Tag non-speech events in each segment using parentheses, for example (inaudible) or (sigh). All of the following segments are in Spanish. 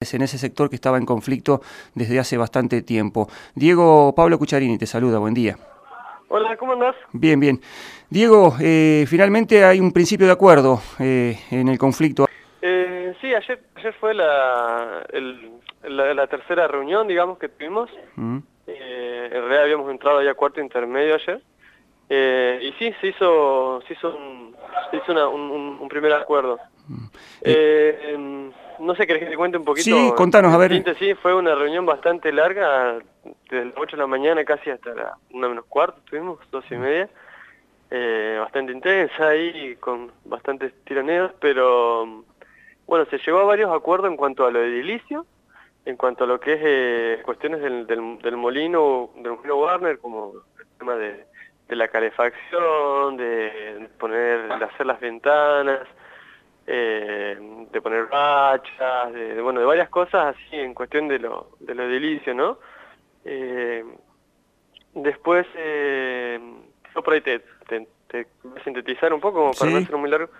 en ese sector que estaba en conflicto desde hace bastante tiempo. Diego Pablo Cucharini te saluda, buen día. Hola, ¿cómo andás? Bien, bien. Diego, eh, finalmente hay un principio de acuerdo eh, en el conflicto. Eh, sí, ayer, ayer fue la, la, tercera reunión, digamos, que tuvimos. Mm. en realidad habíamos entrado ya a cuarto intermedio ayer. y sí, se hizo, se hizo, un, se hizo un, primer acuerdo. Mm. Em, no sé, ¿querés que te cuente un poquito? Sí, contanos, a ver. Sí, fue una reunión bastante larga, desde las 8 de la mañana casi hasta la 1 menos cuarto tuvimos, dos y media. Eh, bastante intensa ahí, con bastantes tironeos, pero bueno, se llegó a varios acuerdos en cuanto a lo edilicio, en cuanto a lo que es eh, cuestiones del, del, molino, del molino Warner, como el tema de, la calefacción, de poner, de hacer las ventanas, eh, de poner bachas, de, bueno, de varias cosas así en cuestión de lo, de lo edilicio, ¿no? Eh, después, eh, yo por ahí te, voy a sintetizar un poco, para no hacerlo muy largo.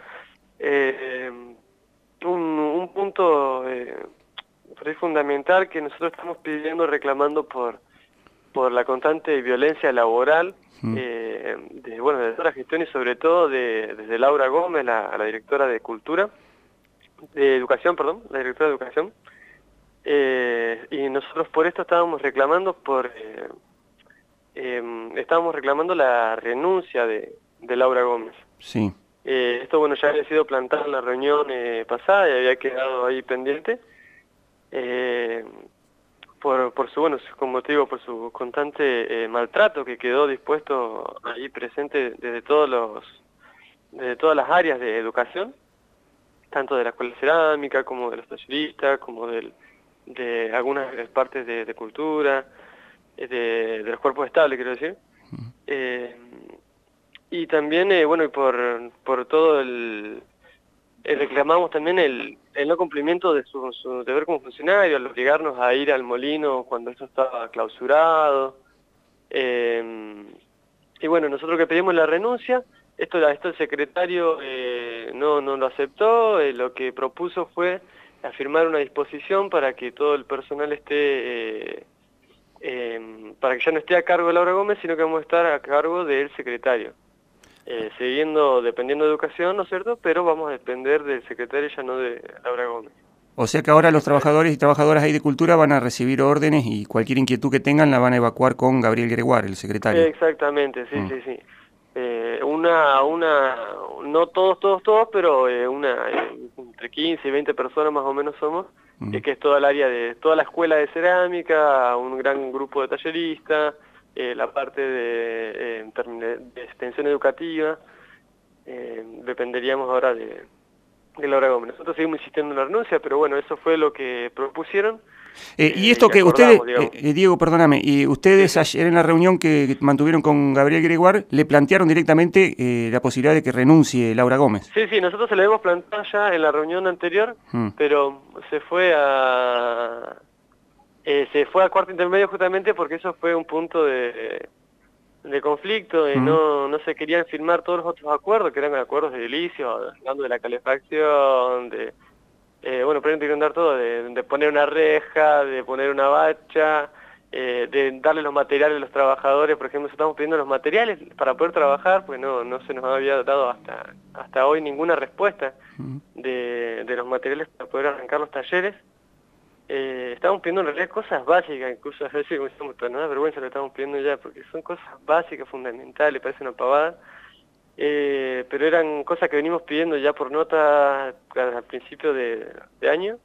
Un, un punto eh, fundamental que nosotros estamos pidiendo, reclamando por, por la constante violencia laboral eh, de, bueno, de la gestión y sobre todo de, desde Laura Gómez, la, la directora de Cultura, de Educación, perdón, la directora de Educación, eh, y nosotros por esto estábamos reclamando por, eh, em, estábamos reclamando la renuncia de, de Laura Gómez. Sí. esto bueno ya había sido plantado en la reunión pasada y había quedado ahí pendiente por, por su, bueno, como motivo por su constante eh, maltrato que quedó dispuesto ahí presente desde todos los, desde todas las áreas de educación, tanto de la escuela cerámica como de los talleristas, como del, de algunas partes de, cultura, eh, de, de, los cuerpos estables, quiero decir. Eh, y también, bueno, y por, por todo el, reclamamos también el, no cumplimiento de su, deber como funcionario, al obligarnos a ir al molino cuando eso estaba clausurado. Eh, y bueno, nosotros que pedimos la renuncia, esto, esto el secretario eh, no, no lo aceptó, lo que propuso fue afirmar una disposición para que todo el personal esté, para que ya no esté a cargo de Laura Gómez, sino que vamos a estar a cargo del secretario. Eh, siguiendo, dependiendo de educación, ¿no es cierto? Pero vamos a depender del secretario, ya no de Laura Gómez. O sea que ahora los trabajadores y trabajadoras ahí de cultura van a recibir órdenes y cualquier inquietud que tengan la van a evacuar con Gabriel Gregoire, el secretario. Exactamente, sí, mm. sí, sí. Eh, una, una, no todos, todos, todos, pero eh, una, entre 15 y 20 personas más o menos somos, mm. que es toda el área de, toda la escuela de cerámica, un gran grupo de talleristas, eh, la parte de, eh, de, extensión educativa, eh, dependeríamos ahora de, de Laura Gómez. Nosotros seguimos insistiendo en la renuncia, pero bueno, eso fue lo que propusieron. y esto que ustedes, Diego, perdóname, y ustedes ayer en la reunión que mantuvieron con Gabriel Gregoire, le plantearon directamente la posibilidad de que renuncie Laura Gómez. Sí, sí, nosotros se le hemos planteado ya en la reunión anterior, mm. pero se fue a, eh, se fue al cuarto intermedio justamente porque eso fue un punto de, de conflicto y no, no se querían firmar todos los otros acuerdos, que eran acuerdos de edilicio, hablando de la calefacción, de, eh, bueno, pero andar todo, de, poner una reja, de poner una bacha, eh, de darle los materiales a los trabajadores, por ejemplo, estamos pidiendo los materiales para poder trabajar, porque no, no se nos había dado hasta, hasta hoy ninguna respuesta de, de los materiales para poder arrancar los talleres eh, estamos pidiendo en realidad cosas básicas, incluso (laughs) a veces como estamos, nada vergüenza lo estamos pidiendo ya, porque son cosas básicas, fundamentales, parece una pavada, eh, pero eran cosas que venimos pidiendo ya por nota al principio de, año,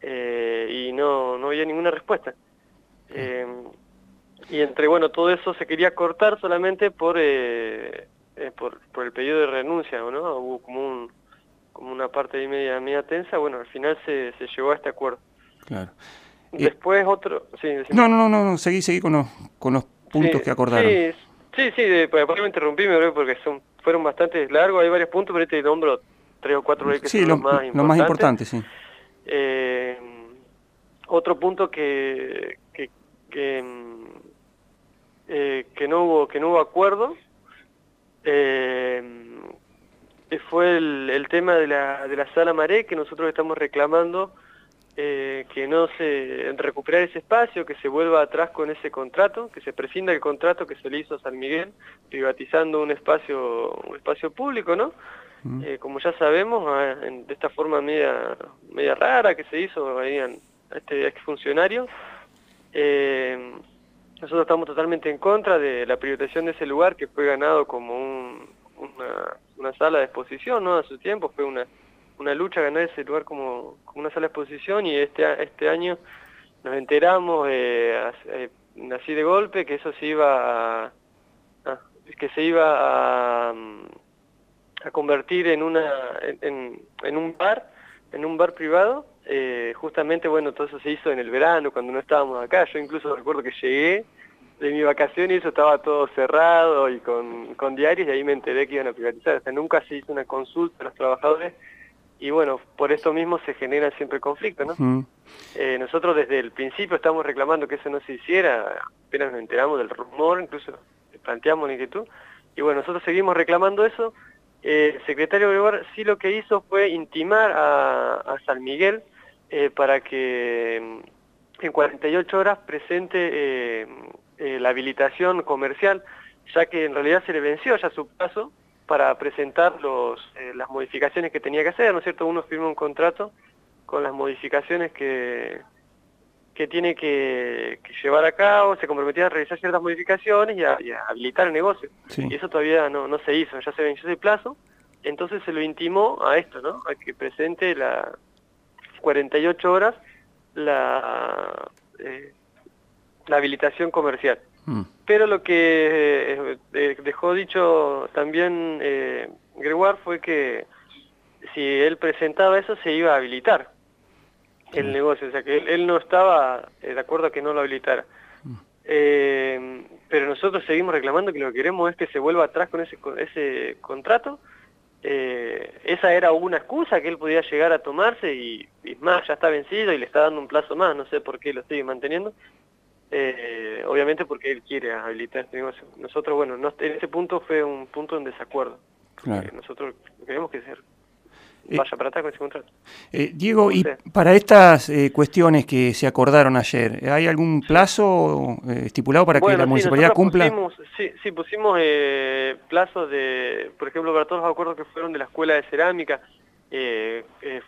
eh, y no, no había ninguna respuesta. Eh, y entre, bueno, todo eso se quería cortar solamente por, por, por, el pedido de renuncia, ¿no? Hubo como, un, como una parte ahí media, media tensa, bueno, al final se, se llegó a este acuerdo. Claro. Después otro... Sí, no, no, no, no, seguí, seguí con los, con los puntos que acordaron. Sí, sí, sí después me interrumpí, me porque son, fueron bastante largos, hay varios puntos, pero este nombro tres o cuatro que son los más importantes. Lo más importante, sí. Eh, otro punto que, que, que, eh, que, no hubo que no hubo acuerdo eh, fue el, el tema de la, de la sala Maré que nosotros estamos reclamando que no se recuperar ese espacio, que se vuelva atrás con ese contrato, que se prescinda el contrato que se le hizo a San Miguel, privatizando un espacio, un espacio público, ¿no? Mm. Eh, como ya sabemos, de esta forma media, media rara que se hizo ahí a este exfuncionario, eh, nosotros estamos totalmente en contra de la privatización de ese lugar que fue ganado como una, una sala de exposición, ¿no? A su tiempo fue una una lucha ganar ese lugar como, una sala de exposición y este, este año nos enteramos eh, así de golpe que eso se iba a, que se iba a, a convertir en una en, en, un bar en un bar privado. Eh, justamente bueno todo eso se hizo en el verano cuando no estábamos acá. Yo incluso recuerdo que llegué de mi vacación y eso estaba todo cerrado y con, con diarios y ahí me enteré que iban a privatizar. O sea nunca se hizo una consulta a los trabajadores y bueno, por esto mismo se genera siempre conflicto, ¿no? Eh, nosotros desde el principio estamos reclamando que eso no se hiciera, apenas nos enteramos del rumor, incluso planteamos la inquietud, y bueno, nosotros seguimos reclamando eso. Eh, el secretario Gregoire sí lo que hizo fue intimar a, San Miguel eh, para que mm, en 48 horas presente la habilitación comercial, ya que en realidad se le venció ya su paso, para presentar los, eh, las modificaciones que tenía que hacer, ¿no es cierto? Uno firma un contrato con las modificaciones que, que tiene que, llevar a cabo, se comprometía a realizar ciertas modificaciones y a, habilitar el negocio. Y eso todavía no, no se hizo, ya se venció ese plazo, entonces se lo intimó a esto, ¿no? A que presente las 48 horas la, eh, la habilitación comercial. Mm. Pero lo que eh, eh, dejó dicho también eh, Gregoire fue que si él presentaba eso se iba a habilitar el negocio, o sea que él, no estaba de acuerdo a que no lo habilitara. Mm. pero nosotros seguimos reclamando que lo que queremos es que se vuelva atrás con ese, ese contrato. esa era una excusa que él podía llegar a tomarse y, y, más, ya está vencido y le está dando un plazo más, no sé por qué lo sigue manteniendo. Eh, obviamente porque él quiere habilitar este negocio. Nosotros, bueno, en ese punto fue un punto en desacuerdo. Nosotros queremos que ser eh, vaya para atrás con ese contrato. Eh, Diego, y para estas cuestiones que se acordaron ayer, ¿hay algún plazo estipulado para que la municipalidad cumpla? sí, sí, pusimos plazos de, por ejemplo, para todos los acuerdos que fueron de la escuela de cerámica,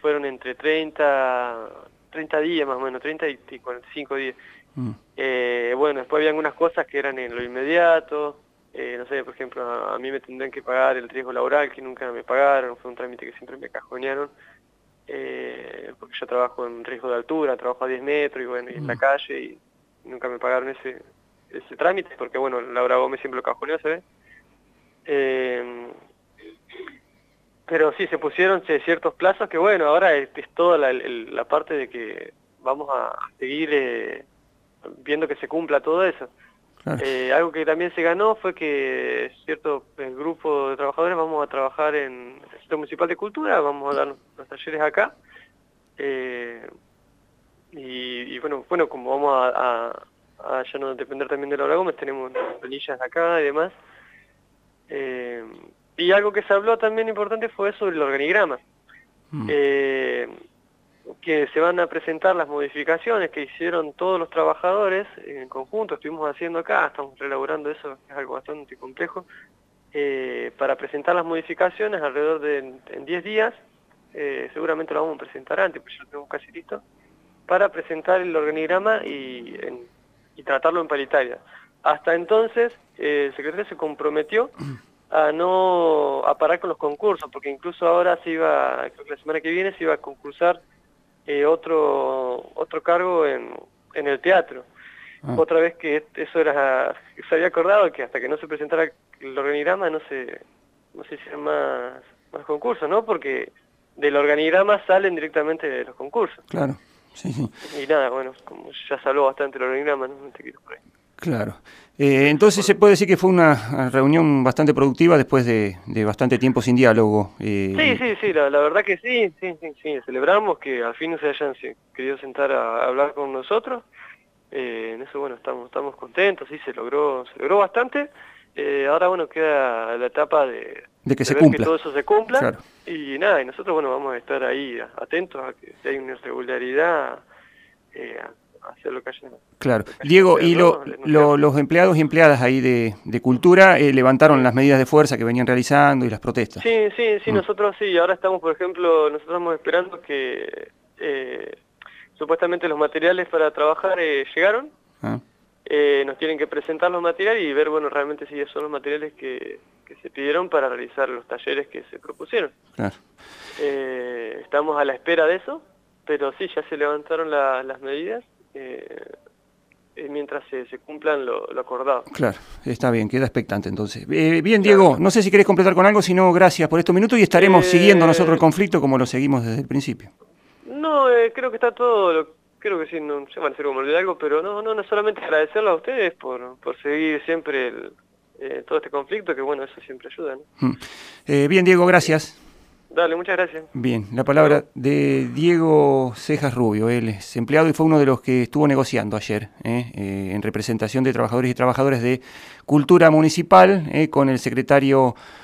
fueron entre 30, 30 días más o menos, 30 y 45 días. Mm. Eh, bueno, después había algunas cosas que eran en lo inmediato, eh, no sé, por ejemplo, a, mí me tendrían que pagar el riesgo laboral que nunca me pagaron, fue un trámite que siempre me cajonearon, eh, porque yo trabajo en riesgo de altura, trabajo a 10 metros y bueno, y en la mm. calle y nunca me pagaron ese ese trámite, porque bueno, Laura Gómez siempre lo cajoneó, se ve. pero sí, se pusieron ciertos plazos que bueno, ahora es, toda la, la, parte de que vamos a seguir viendo que se cumpla todo eso. Eh, algo que también se ganó fue que cierto el grupo de trabajadores vamos a trabajar en el Centro Municipal de Cultura, vamos a dar los talleres acá. Eh, y, bueno, bueno, como vamos a, ya no depender también de Laura Gómez, tenemos planillas acá y demás. Eh, y algo que se habló también importante fue sobre el organigrama. Mm que se van a presentar las modificaciones que hicieron todos los trabajadores en conjunto, estuvimos haciendo acá, estamos relaborando eso, es algo bastante complejo, eh, para presentar las modificaciones alrededor de en 10 días, eh, seguramente lo vamos a presentar antes, pues ya lo tenemos casi listo, para presentar el organigrama y, y tratarlo en paritaria. Hasta entonces, eh, el secretario se comprometió a no a parar con los concursos, porque incluso ahora se iba, creo que la semana que viene se iba a concursar eh, otro otro cargo en, en el teatro. Ah. Otra vez que eso era, se había acordado que hasta que no se presentara el organigrama no se, no se hicieran más, más concursos, ¿no? Porque del organigrama salen directamente de los concursos. Claro, sí, sí. Y nada, bueno, como ya se habló bastante el organigrama, no, no te quiero por ahí. Claro. Eh, entonces se puede decir que fue una reunión bastante productiva después de, bastante tiempo sin diálogo. Eh, sí, sí, sí, la, verdad que sí, sí, sí, sí, celebramos que al fin se hayan querido sentar a, hablar con nosotros. Eh, en eso, bueno, estamos, estamos contentos, sí, se logró, se logró bastante. Eh, ahora, bueno, queda la etapa de, de que se cumpla. que todo eso se cumpla. Y nada, y nosotros, bueno, vamos a estar ahí atentos a que si hay una irregularidad, hacer lo que haya. Claro. Diego, ¿y los empleados y empleadas ahí de, de Cultura eh, levantaron las medidas de fuerza que venían realizando y las protestas? Sí, sí, sí, mm. nosotros sí. Ahora estamos, por ejemplo, nosotros estamos esperando que eh, supuestamente los materiales para trabajar eh, llegaron. Ah. nos tienen que presentar los materiales y ver, bueno, realmente si son los materiales que, que se pidieron para realizar los talleres que se propusieron. Claro. estamos a la espera de eso, pero sí, ya se levantaron las medidas mientras se, cumplan lo, acordado. Claro, está bien, queda expectante entonces. Eh, bien, Diego, no sé si querés completar con algo, si no, gracias por estos minutos y estaremos siguiendo nosotros el conflicto como lo seguimos desde el principio. No, creo que está todo, creo que sí, no se a hacer como de algo, pero no, no, no solamente agradecerlo a ustedes por, por seguir siempre todo este conflicto, que bueno, eso siempre ayuda. Mm. bien, Diego, gracias. Dale, muchas gracias. Bien, la palabra de Diego Cejas Rubio, él es empleado y fue uno de los que estuvo negociando ayer ¿eh? Eh, en representación de trabajadores y trabajadoras de Cultura Municipal eh, con el secretario